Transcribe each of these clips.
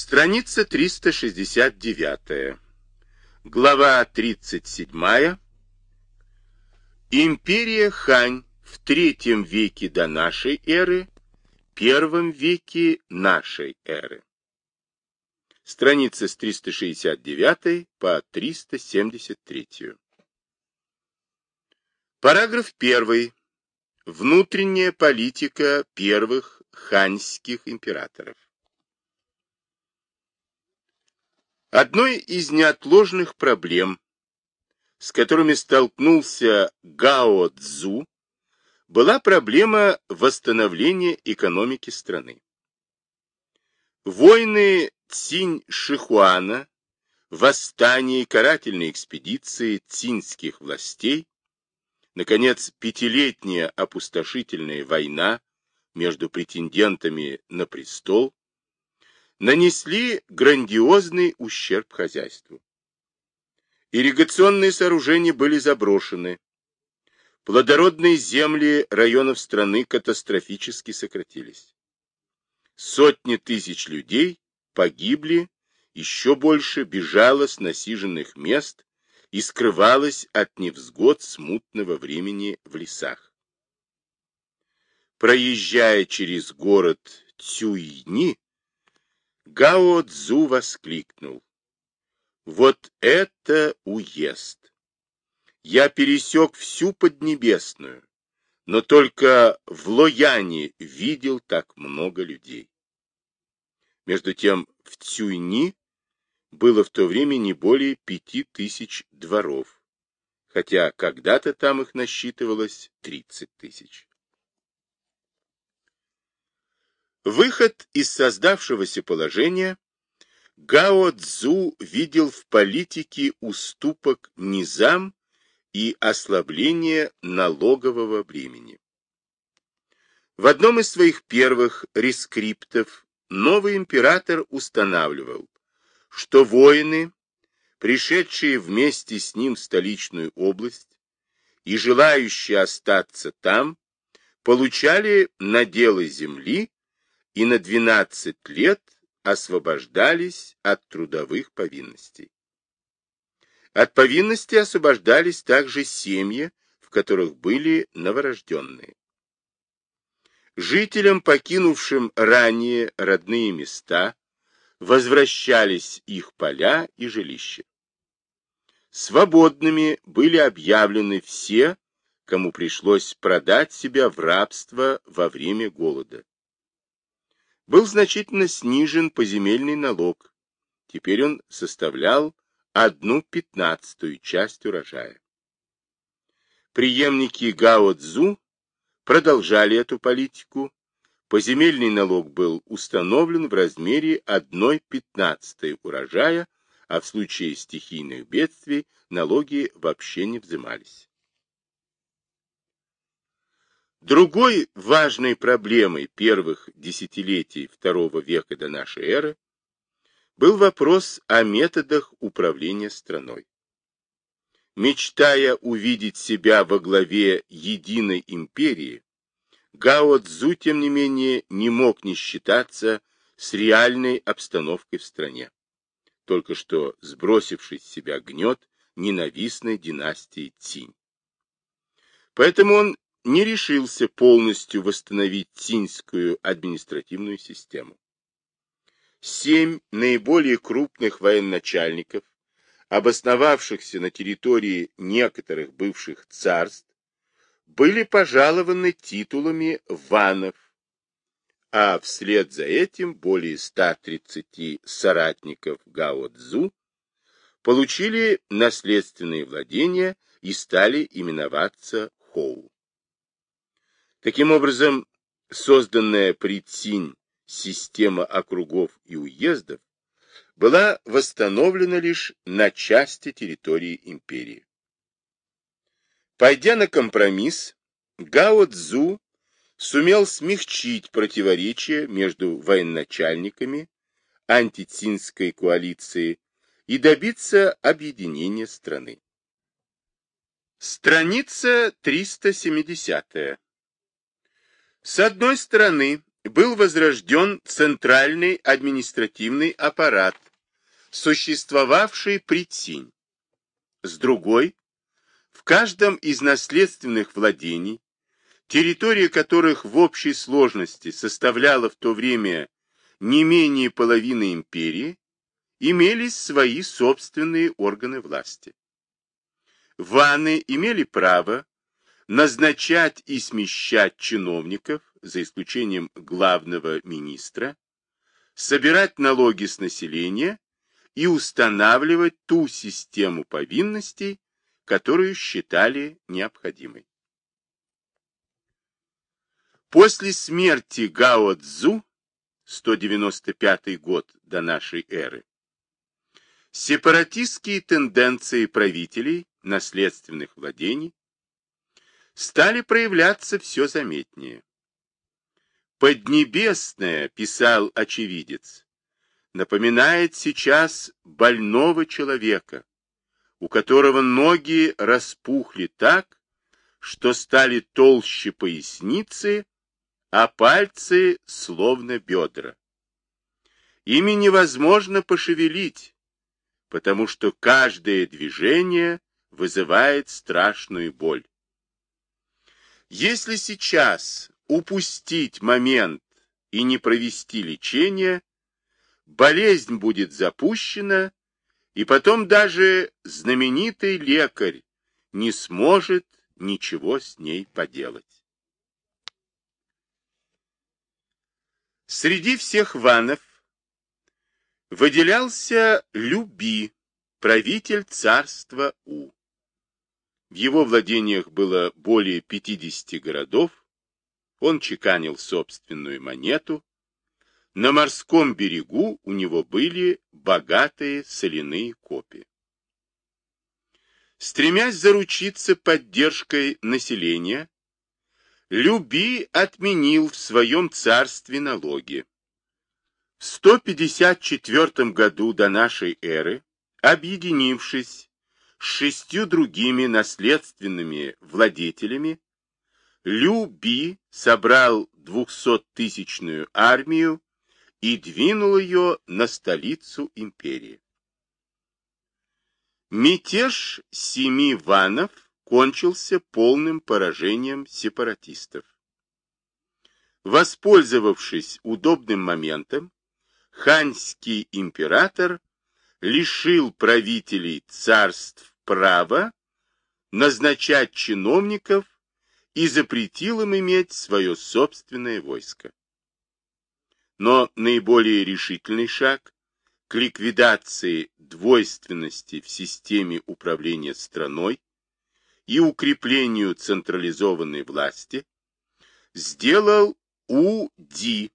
Страница 369. Глава 37. Империя Хань в третьем веке до нашей эры, первом веке нашей эры. Страница с 369 по 373. Параграф 1. Внутренняя политика первых ханьских императоров. Одной из неотложных проблем, с которыми столкнулся Гао Цзу, была проблема восстановления экономики страны. Войны Цинь-Шихуана, восстание и карательные экспедиции цинских властей, наконец, пятилетняя опустошительная война между претендентами на престол, нанесли грандиозный ущерб хозяйству. Ирригационные сооружения были заброшены. Плодородные земли районов страны катастрофически сократились. Сотни тысяч людей погибли, еще больше бежало с насиженных мест и скрывалось от невзгод смутного времени в лесах. Проезжая через город Цюйни, Гао Цзу воскликнул. Вот это уезд! Я пересек всю Поднебесную, но только в Лояне видел так много людей. Между тем в Цюйни было в то время не более пяти тысяч дворов, хотя когда-то там их насчитывалось тридцать тысяч. Выход из создавшегося положения Гао Цзу видел в политике уступок низам и ослабление налогового бремени. В одном из своих первых рескриптов новый император устанавливал, что воины, пришедшие вместе с ним в столичную область и желающие остаться там, получали наделы земли и на 12 лет освобождались от трудовых повинностей. От повинности освобождались также семьи, в которых были новорожденные. Жителям, покинувшим ранее родные места, возвращались их поля и жилища. Свободными были объявлены все, кому пришлось продать себя в рабство во время голода был значительно снижен поземельный налог. Теперь он составлял одну пятнадцатую часть урожая. Преемники Гао Цзу продолжали эту политику. Поземельный налог был установлен в размере одной пятнадцатой урожая, а в случае стихийных бедствий налоги вообще не взимались. Другой важной проблемой первых десятилетий второго века до нашей эры был вопрос о методах управления страной. Мечтая увидеть себя во главе единой империи, Гао Цзу, тем не менее, не мог не считаться с реальной обстановкой в стране, только что сбросивший с себя гнет ненавистной династии Цинь. Поэтому он не решился полностью восстановить цинскую административную систему. Семь наиболее крупных военачальников, обосновавшихся на территории некоторых бывших царств, были пожалованы титулами ванов, а вслед за этим более 130 соратников Гао Цзу получили наследственные владения и стали именоваться Хоу. Таким образом, созданная при Цинь система округов и уездов была восстановлена лишь на части территории империи. Пойдя на компромисс, Гао Цзу сумел смягчить противоречия между военачальниками антицинской коалиции и добиться объединения страны. Страница 370. С одной стороны, был возрожден центральный административный аппарат, существовавший при Цинь. С другой, в каждом из наследственных владений, территория которых в общей сложности составляла в то время не менее половины империи, имелись свои собственные органы власти. Ваны имели право назначать и смещать чиновников, за исключением главного министра, собирать налоги с населения и устанавливать ту систему повинностей, которую считали необходимой. После смерти Гао Цзу, 195 год до нашей эры, сепаратистские тенденции правителей наследственных владений стали проявляться все заметнее. «Поднебесное», — писал очевидец, — напоминает сейчас больного человека, у которого ноги распухли так, что стали толще поясницы, а пальцы словно бедра. Ими невозможно пошевелить, потому что каждое движение вызывает страшную боль. Если сейчас упустить момент и не провести лечение, болезнь будет запущена, и потом даже знаменитый лекарь не сможет ничего с ней поделать. Среди всех ванов выделялся Люби, правитель царства У. В его владениях было более 50 городов, он чеканил собственную монету, на морском берегу у него были богатые соляные копи. Стремясь заручиться поддержкой населения, Люби отменил в своем царстве налоги. В 154 году до нашей эры, объединившись с шестью другими наследственными владетелями, Лю Би собрал двухсоттысячную армию и двинул ее на столицу империи. Мятеж семи ванов кончился полным поражением сепаратистов. Воспользовавшись удобным моментом, ханьский император лишил правителей царств права назначать чиновников и запретил им иметь свое собственное войско. Но наиболее решительный шаг к ликвидации двойственности в системе управления страной и укреплению централизованной власти сделал У-Ди,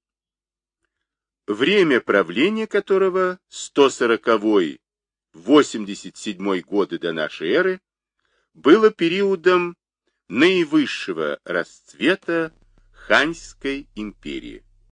время правления которого 140-87 годы до нашей эры было периодом наивысшего расцвета Ханьской империи.